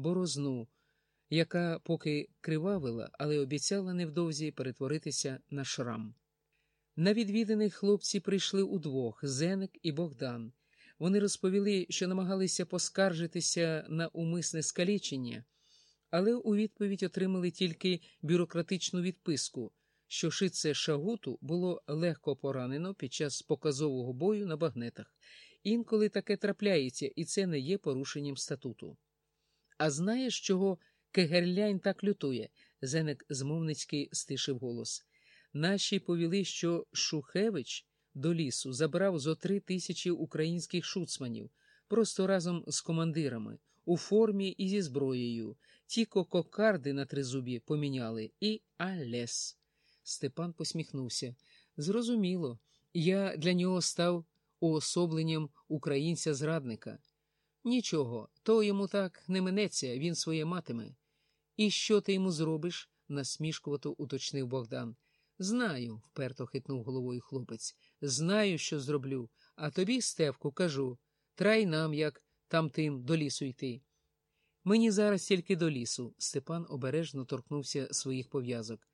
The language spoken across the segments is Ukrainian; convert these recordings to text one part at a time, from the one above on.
борозну, яка поки кривавила, але обіцяла невдовзі перетворитися на шрам. На відвіданих хлопці прийшли удвох Зеник і Богдан. Вони розповіли, що намагалися поскаржитися на умисне скалічення, але у відповідь отримали тільки бюрократичну відписку, що шице шагуту було легко поранено під час показового бою на багнетах. Інколи таке трапляється, і це не є порушенням статуту. А знаєш, чого Кегерлянь так лютує? Зенек змовницький стишив голос. Наші повіли, що Шухевич до лісу забрав зо три тисячі українських шуцманів, просто разом з командирами, у формі і зі зброєю. Ті кокарди на тризубі поміняли і алес. Степан посміхнувся. Зрозуміло, я для нього став уособленням українця-зрадника. Нічого, то йому так не минеться, він своє матиме. І що ти йому зробиш? насмішкувато уточнив Богдан. Знаю, вперто хитнув головою хлопець. Знаю, що зроблю. А тобі, Стевку, кажу трай нам, як там тим до лісу йти. Мені зараз тільки до лісу. Степан обережно торкнувся своїх пов'язок.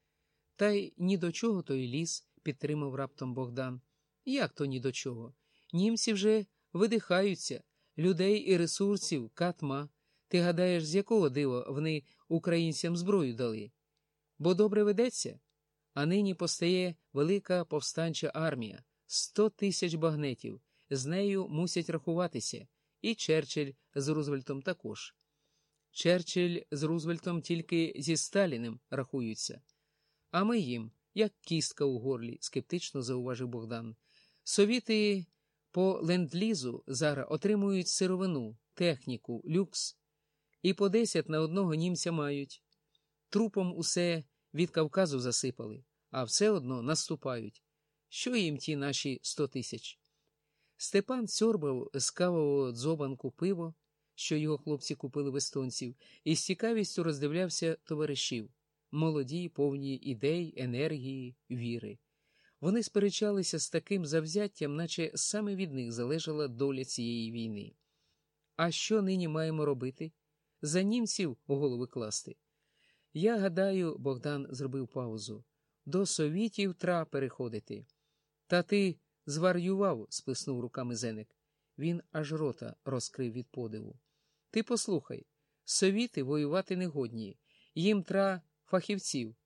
Та й ні до чого той ліс, підтримав раптом Богдан. Як то ні до чого? Німці вже видихаються, людей і ресурсів катма. Ти гадаєш, з якого дива вони українцям зброю дали? Бо добре ведеться. А нині постає велика повстанча армія, сто тисяч багнетів. З нею мусять рахуватися, і Черчилль з Рузвельтом також. Черчилль з Рузвельтом тільки зі Сталіним рахуються. А ми їм, як кістка у горлі, скептично зауважив Богдан. Совіти по ленд-лізу зараз отримують сировину, техніку, люкс, і по десять на одного німця мають. Трупом усе від Кавказу засипали, а все одно наступають. Що їм ті наші сто тисяч? Степан сьорбав з кавового дзобанку пиво, що його хлопці купили в естонців, і з цікавістю роздивлявся товаришів молоді, повні ідей, енергії, віри. Вони сперечалися з таким завзяттям, наче саме від них залежала доля цієї війни. А що нині маємо робити? За німців у голови класти. Я гадаю, Богдан зробив паузу, до совітів тра переходити. Та ти зварював, сплеснув руками Зеник. Він аж рота розкрив від подиву. Ти послухай, совіти воювати не годні, їм тра фахівців.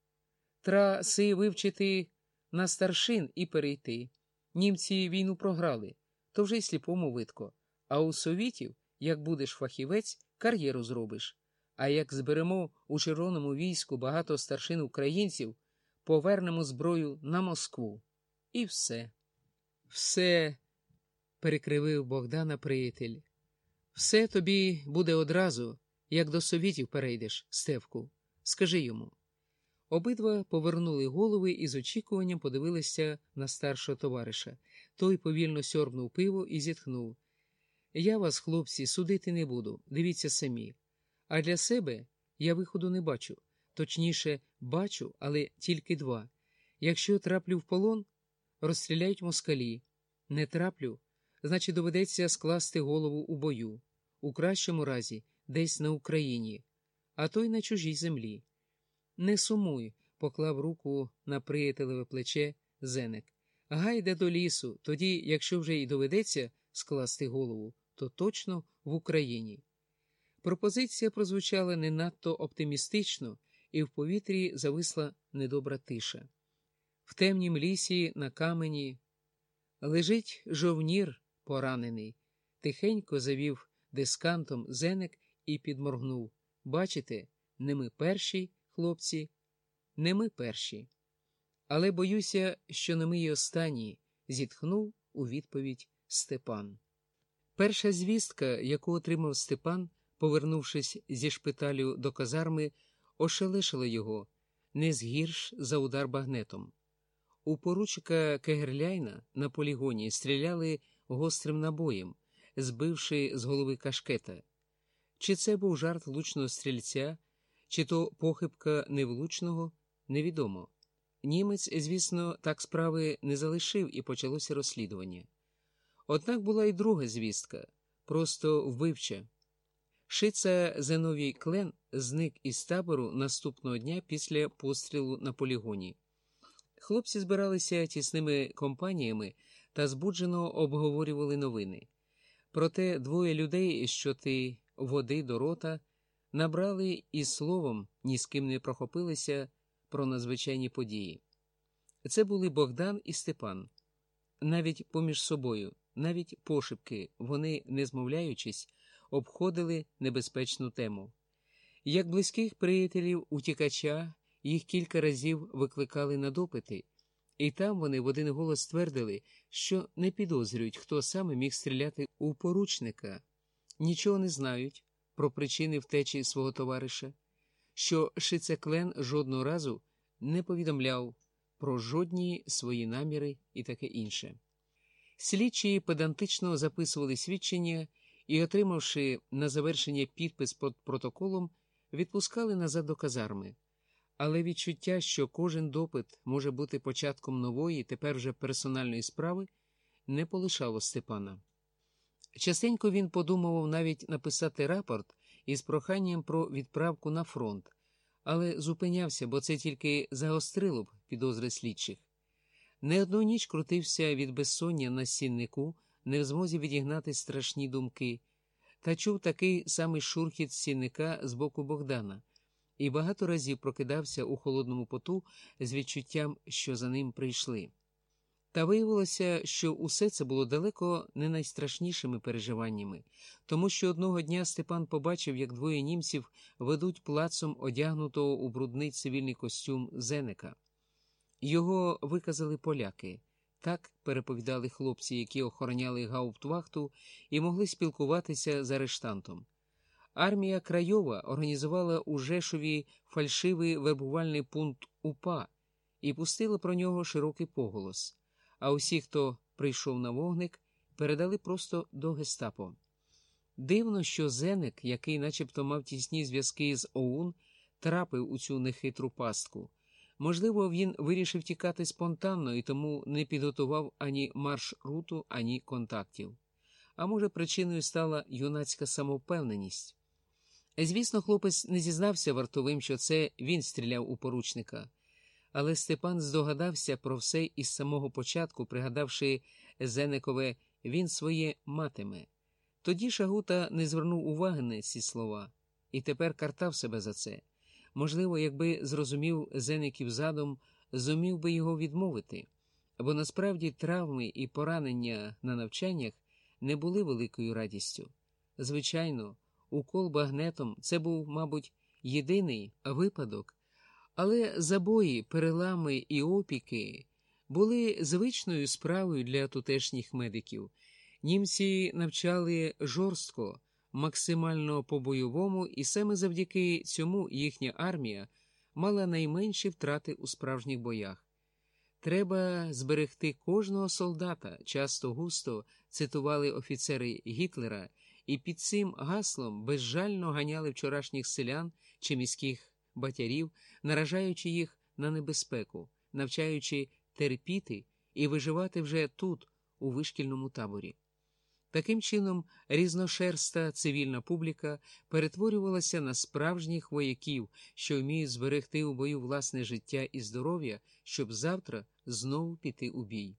Тра си вивчити на старшин і перейти. Німці війну програли, то вже й сліпому видко. А у совітів, як будеш фахівець, кар'єру зробиш. А як зберемо у червоному війську багато старшин українців, повернемо зброю на Москву. І все. Все, перекривив Богдана приятель. Все тобі буде одразу, як до совітів перейдеш, Стевку. Скажи йому. Обидва повернули голови і з очікуванням подивилися на старшого товариша. Той повільно сьорбнув пиво і зітхнув. Я вас, хлопці, судити не буду, дивіться самі. А для себе я виходу не бачу. Точніше, бачу, але тільки два. Якщо траплю в полон, розстріляють москалі. Не траплю, значить доведеться скласти голову у бою, у кращому разі, десь на Україні, а то й на чужій землі. Не сумуй, поклав руку на приятелеве плече Зенек. Гайде до лісу, тоді, якщо вже й доведеться скласти голову, то точно в Україні. Пропозиція прозвучала не надто оптимістично, і в повітрі зависла недобра тиша. В темнім лісі на камені лежить жовнір поранений, тихенько завів дискантом зенек і підморгнув. Бачите, не ми перші, хлопці, не ми перші. Але боюся, що не ми й останні, зітхнув у відповідь Степан. Перша звістка, яку отримав Степан, повернувшись зі шпиталю до казарми, ошелешила його не згірш за удар багнетом. У поручика Кегерляйна на полігоні стріляли гострим набоєм, збивши з голови кашкета. Чи це був жарт влучного стрільця, чи то похибка невлучного, невідомо. Німець, звісно, так справи не залишив і почалося розслідування. Однак була й друга звістка, просто вбивча. Шица Зеновій Клен зник із табору наступного дня після пострілу на полігоні. Хлопці збиралися тісними компаніями та збуджено обговорювали новини. Проте двоє людей, що ти води до рота, набрали і словом ні з ким не прохопилися про надзвичайні події. Це були Богдан і Степан. Навіть поміж собою, навіть пошепки, вони, не змовляючись, обходили небезпечну тему. Як близьких приятелів утікача їх кілька разів викликали на допити, і там вони в один голос твердили, що не підозрюють, хто саме міг стріляти у поручника, нічого не знають про причини втечі свого товариша, що Шицеклен жодного разу не повідомляв про жодні свої наміри і таке інше. Слідчі педантично записували свідчення і, отримавши на завершення підпис під протоколом, відпускали назад до казарми. Але відчуття, що кожен допит може бути початком нової, тепер вже персональної справи, не полишало Степана. Частенько він подумував навіть написати рапорт із проханням про відправку на фронт, але зупинявся, бо це тільки загострило б підозри слідчих. Не одну ніч крутився від безсоння на сіннику, не в змозі відігнати страшні думки, та чув такий самий шурхіт сінника з боку Богдана, і багато разів прокидався у холодному поту з відчуттям, що за ним прийшли. Та виявилося, що усе це було далеко не найстрашнішими переживаннями, тому що одного дня Степан побачив, як двоє німців ведуть плацом одягнутого у брудний цивільний костюм Зенека. Його виказали поляки. Так переповідали хлопці, які охороняли гауптвахту і могли спілкуватися з арештантом. Армія Крайова організувала у Жешові фальшивий вербувальний пункт УПА і пустила про нього широкий поголос. А усі, хто прийшов на вогник, передали просто до гестапо. Дивно, що Зенек, який начебто мав тісні зв'язки з ОУН, трапив у цю нехитру пастку. Можливо, він вирішив тікати спонтанно і тому не підготував ані маршруту, ані контактів. А може, причиною стала юнацька самовпевненість. Звісно, хлопець не зізнався вартовим, що це він стріляв у поручника, але Степан здогадався про все із самого початку, пригадавши Зенекове, він своє матиме. Тоді Шагута не звернув уваги на ці слова і тепер картав себе за це. Можливо, якби зрозумів Зеників задум, зумів би його відмовити, бо насправді травми і поранення на навчаннях не були великою радістю. Звичайно, укол багнетом це був, мабуть, єдиний випадок, але забої, перелами і опіки були звичною справою для тутешніх медиків. Німці навчали жорстко максимально по-бойовому, і саме завдяки цьому їхня армія мала найменші втрати у справжніх боях. Треба зберегти кожного солдата, часто густо цитували офіцери Гітлера, і під цим гаслом безжально ганяли вчорашніх селян чи міських батярів, наражаючи їх на небезпеку, навчаючи терпіти і виживати вже тут, у вишкільному таборі. Таким чином, різношерста цивільна публіка перетворювалася на справжніх вояків, що вміють зберегти у бою власне життя і здоров'я, щоб завтра знову піти у бій.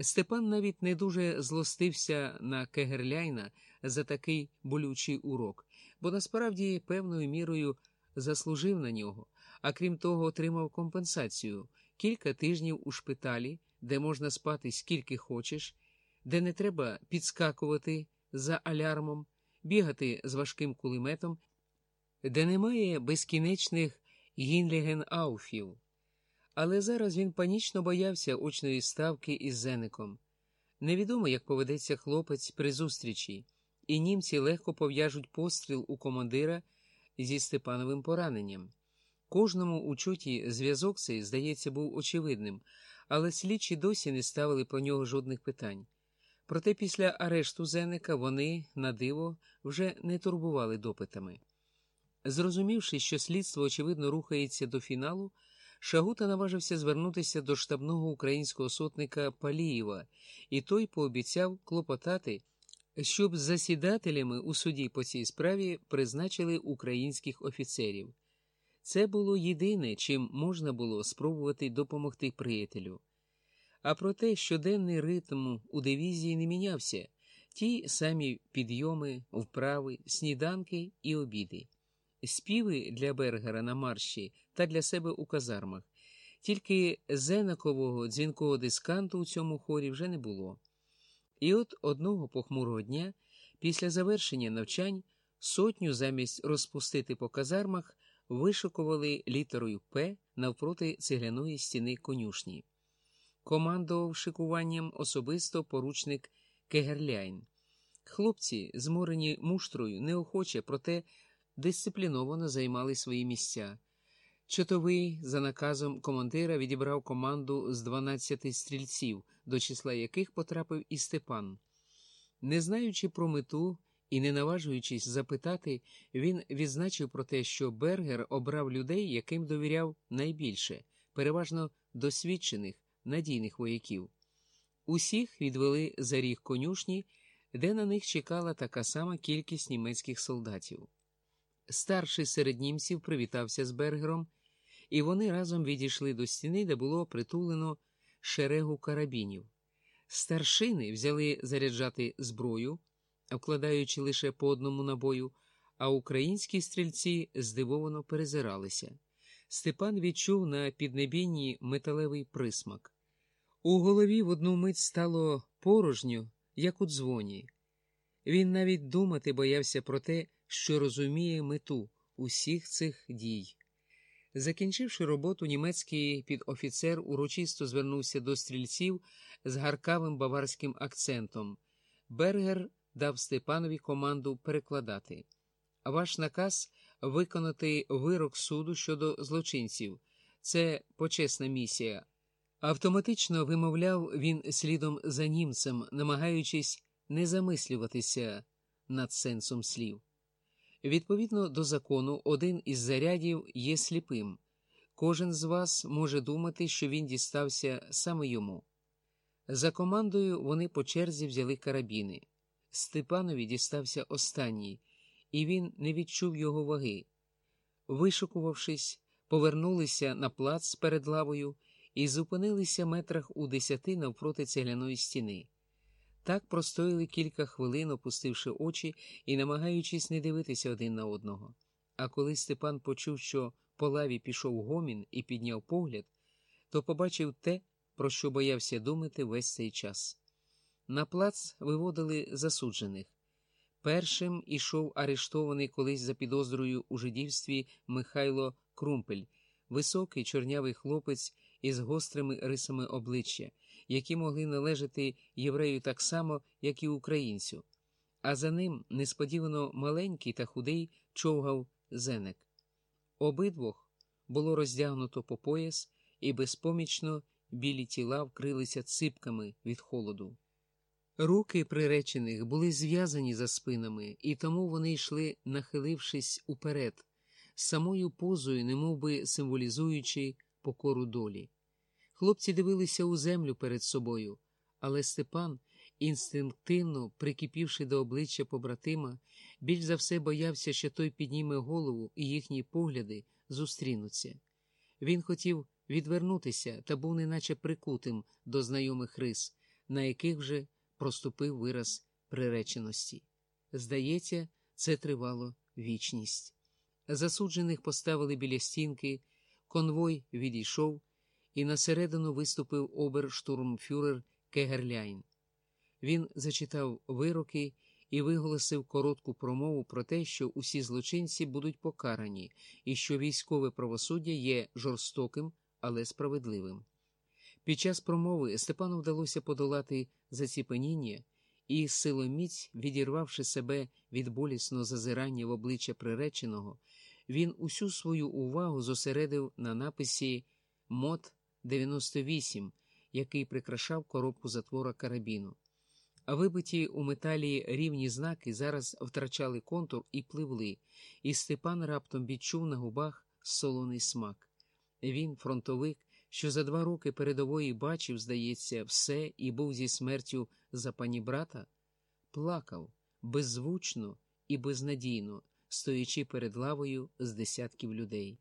Степан навіть не дуже злостився на Кегерляйна за такий болючий урок, бо насправді певною мірою заслужив на нього, а крім того, отримав компенсацію кілька тижнів у шпиталі, де можна спати скільки хочеш де не треба підскакувати за алярмом, бігати з важким кулеметом, де немає безкінечних гінлігенауфів. Але зараз він панічно боявся очної ставки із Зеником. Невідомо, як поведеться хлопець при зустрічі, і німці легко пов'яжуть постріл у командира зі Степановим пораненням. Кожному у чуті зв'язок цей, здається, був очевидним, але слідчі досі не ставили про нього жодних питань. Проте після арешту Зеника вони, на диво, вже не турбували допитами. Зрозумівши, що слідство, очевидно, рухається до фіналу, Шагута наважився звернутися до штабного українського сотника Палієва, і той пообіцяв клопотати щоб засідателями у суді по цій справі призначили українських офіцерів. Це було єдине, чим можна було спробувати допомогти приятелю. А проте щоденний ритм у дивізії не мінявся ті самі підйоми, вправи, сніданки і обіди, співи для Бергера на марші та для себе у казармах. Тільки зенакового дзвінкового дисканту у цьому хорі вже не було. І от одного похмурого дня, після завершення навчань, сотню замість розпустити по казармах вишикували літерою П навпроти цегляної стіни конюшні. Командував шикуванням особисто поручник Кегерляйн. Хлопці, зморені муштрою, неохоче, проте дисципліновано займали свої місця. Чотовий, за наказом командира, відібрав команду з 12 стрільців, до числа яких потрапив і Степан. Не знаючи про мету і не наважуючись запитати, він відзначив про те, що Бергер обрав людей, яким довіряв найбільше, переважно досвідчених, надійних вояків. Усіх відвели за ріг конюшні, де на них чекала така сама кількість німецьких солдатів. Старший серед німців привітався з Бергером, і вони разом відійшли до стіни, де було притулено шерегу карабінів. Старшини взяли заряджати зброю, вкладаючи лише по одному набою, а українські стрільці здивовано перезиралися. Степан відчув на піднебінні металевий присмак. У голові в одну мить стало порожньо, як у дзвоні. Він навіть думати боявся про те, що розуміє мету усіх цих дій. Закінчивши роботу, німецький підофіцер урочисто звернувся до стрільців з гаркавим баварським акцентом. Бергер дав Степанові команду перекладати. Ваш наказ виконати вирок суду щодо злочинців. Це почесна місія. Автоматично вимовляв він слідом за німцем, намагаючись не замислюватися над сенсом слів. Відповідно до закону, один із зарядів є сліпим. Кожен з вас може думати, що він дістався саме йому. За командою вони по черзі взяли карабіни. Степанові дістався останній, і він не відчув його ваги. Вишукувавшись, повернулися на плац перед лавою і зупинилися метрах у десяти навпроти цегляної стіни. Так простояли кілька хвилин, опустивши очі і намагаючись не дивитися один на одного. А коли Степан почув, що по лаві пішов гомін і підняв погляд, то побачив те, про що боявся думати весь цей час. На плац виводили засуджених. Першим ішов арештований колись за підозрою у жидівстві Михайло Крумпель, високий чорнявий хлопець із гострими рисами обличчя, які могли належати єврею так само, як і українцю. А за ним несподівано маленький та худий човгав зенек. Обидвох було роздягнуто по пояс, і безпомічно білі тіла вкрилися ципками від холоду. Руки приречених були зв'язані за спинами, і тому вони йшли, нахилившись уперед, самою позою, немовби символізуючи покору долі. Хлопці дивилися у землю перед собою, але Степан, інстинктивно прикипівши до обличчя побратима, більш за все боявся, що той підніме голову і їхні погляди зустрінуться. Він хотів відвернутися та був неначе прикутим до знайомих рис, на яких вже проступив вираз приреченості. Здається, це тривало вічність. Засуджених поставили біля стінки, конвой відійшов, і на середину виступив оберштурмфюрер Кегерляйн. Він зачитав вироки і виголосив коротку промову про те, що усі злочинці будуть покарані, і що військове правосуддя є жорстоким, але справедливим. Під час промови Степану вдалося подолати заціпеніння і, силоміць, відірвавши себе від болісного зазирання в обличчя приреченого, він усю свою увагу зосередив на написі Мот 98, який прикрашав коробку затвора карабіну. А вибиті у металі рівні знаки зараз втрачали контур і пливли, і Степан раптом відчув на губах солоний смак. Він, фронтовик, що за два роки передової бачив, здається, все і був зі смертю за пані брата, плакав беззвучно і безнадійно, стоячи перед лавою з десятків людей.